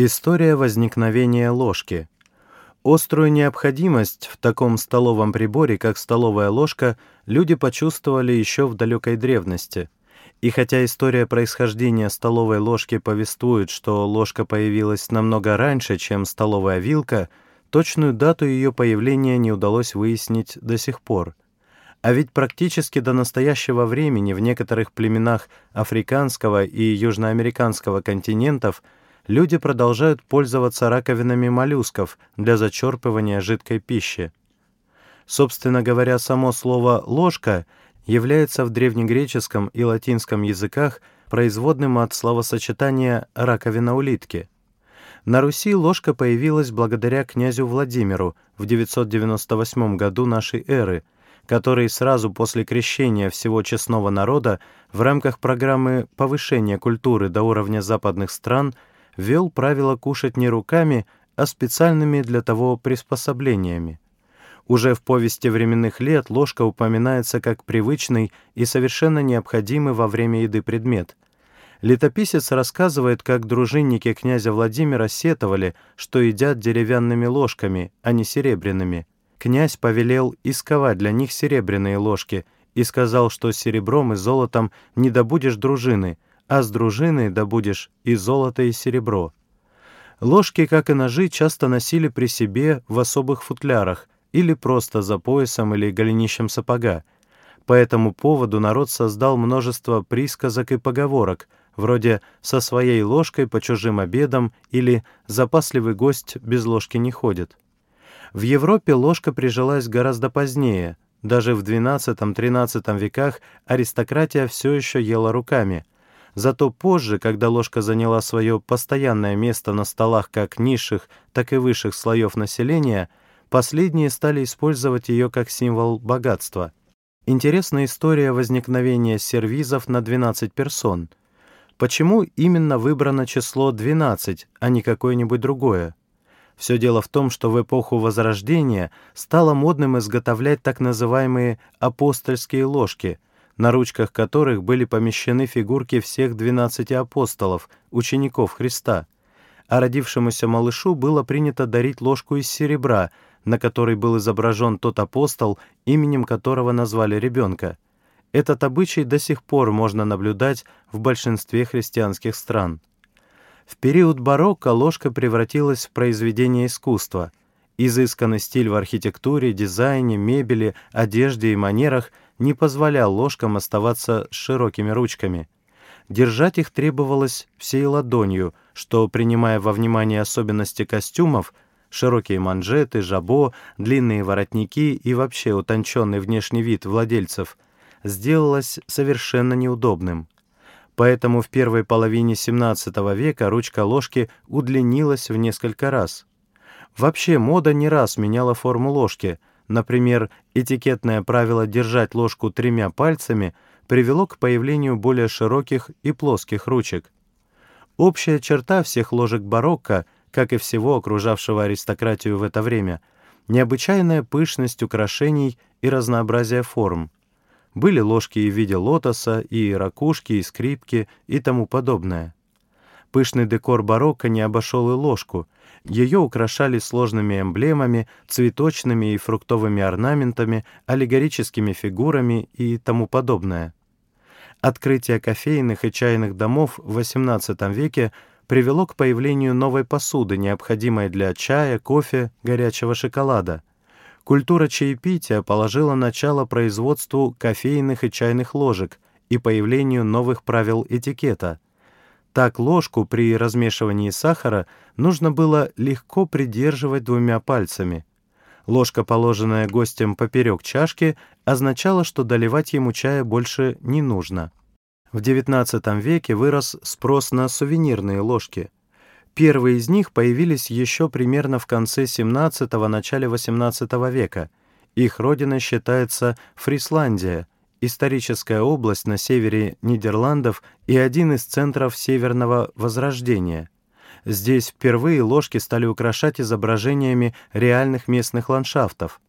История возникновения ложки. Острую необходимость в таком столовом приборе, как столовая ложка, люди почувствовали еще в далекой древности. И хотя история происхождения столовой ложки повествует, что ложка появилась намного раньше, чем столовая вилка, точную дату ее появления не удалось выяснить до сих пор. А ведь практически до настоящего времени в некоторых племенах африканского и южноамериканского континентов – люди продолжают пользоваться раковинами моллюсков для зачерпывания жидкой пищи. Собственно говоря, само слово «ложка» является в древнегреческом и латинском языках производным от словосочетания «раковина улитки». На Руси ложка появилась благодаря князю Владимиру в 998 году нашей эры, который сразу после крещения всего честного народа в рамках программы повышения культуры до уровня западных стран – ввел правило кушать не руками, а специальными для того приспособлениями. Уже в повести временных лет ложка упоминается как привычный и совершенно необходимый во время еды предмет. Летописец рассказывает, как дружинники князя Владимира сетовали, что едят деревянными ложками, а не серебряными. Князь повелел исковать для них серебряные ложки и сказал, что серебром и золотом не добудешь дружины — а с дружины добудешь и золото, и серебро. Ложки, как и ножи, часто носили при себе в особых футлярах или просто за поясом или голенищем сапога. По этому поводу народ создал множество присказок и поговорок, вроде «со своей ложкой по чужим обедам» или «запасливый гость без ложки не ходит». В Европе ложка прижилась гораздо позднее. Даже в XII-XIII веках аристократия все еще ела руками – Зато позже, когда ложка заняла свое постоянное место на столах как низших, так и высших слоев населения, последние стали использовать ее как символ богатства. Интересная история возникновения сервизов на 12 персон. Почему именно выбрано число 12, а не какое-нибудь другое? Все дело в том, что в эпоху Возрождения стало модным изготовлять так называемые апостольские ложки – на ручках которых были помещены фигурки всех двенадцати апостолов, учеников Христа. А родившемуся малышу было принято дарить ложку из серебра, на которой был изображен тот апостол, именем которого назвали ребенка. Этот обычай до сих пор можно наблюдать в большинстве христианских стран. В период барокко ложка превратилась в произведение искусства. Изысканный стиль в архитектуре, дизайне, мебели, одежде и манерах – не позволял ложкам оставаться широкими ручками. Держать их требовалось всей ладонью, что, принимая во внимание особенности костюмов, широкие манжеты, жабо, длинные воротники и вообще утонченный внешний вид владельцев, сделалось совершенно неудобным. Поэтому в первой половине XVII века ручка ложки удлинилась в несколько раз. Вообще мода не раз меняла форму ложки — Например, этикетное правило держать ложку тремя пальцами привело к появлению более широких и плоских ручек. Общая черта всех ложек барокко, как и всего окружавшего аристократию в это время, необычайная пышность украшений и разнообразие форм. Были ложки и в виде лотоса, и ракушки, и скрипки, и тому подобное. Пышный декор барокко не обошел и ложку — ее украшали сложными эмблемами, цветочными и фруктовыми орнаментами, аллегорическими фигурами и тому подобное. Открытие кофейных и чайных домов в XVIII веке привело к появлению новой посуды, необходимой для чая, кофе, горячего шоколада. Культура чаепития положила начало производству кофейных и чайных ложек и появлению новых правил этикета — так ложку при размешивании сахара нужно было легко придерживать двумя пальцами. Ложка, положенная гостем поперек чашки, означала, что доливать ему чая больше не нужно. В XIX веке вырос спрос на сувенирные ложки. Первые из них появились еще примерно в конце XVII – начале XVIII века. Их родиной считается Фрисландия – историческая область на севере Нидерландов и один из центров Северного Возрождения. Здесь впервые ложки стали украшать изображениями реальных местных ландшафтов.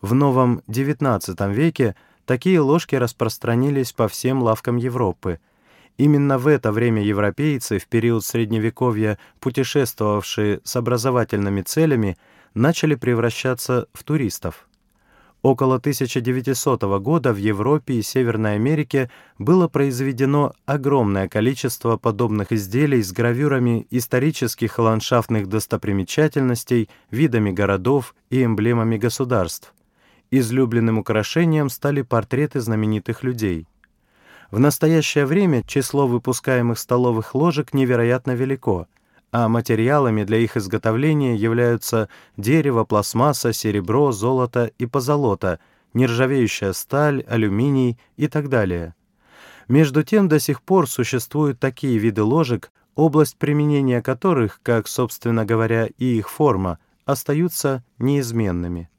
В новом XIX веке такие ложки распространились по всем лавкам Европы. Именно в это время европейцы, в период Средневековья путешествовавшие с образовательными целями, начали превращаться в туристов. Около 1900 года в Европе и Северной Америке было произведено огромное количество подобных изделий с гравюрами исторических и ландшафтных достопримечательностей, видами городов и эмблемами государств. Излюбленным украшением стали портреты знаменитых людей. В настоящее время число выпускаемых столовых ложек невероятно велико — а материалами для их изготовления являются дерево, пластмасса, серебро, золото и позолота, нержавеющая сталь, алюминий и так далее. Между тем до сих пор существуют такие виды ложек, область применения которых, как, собственно говоря, и их форма, остаются неизменными.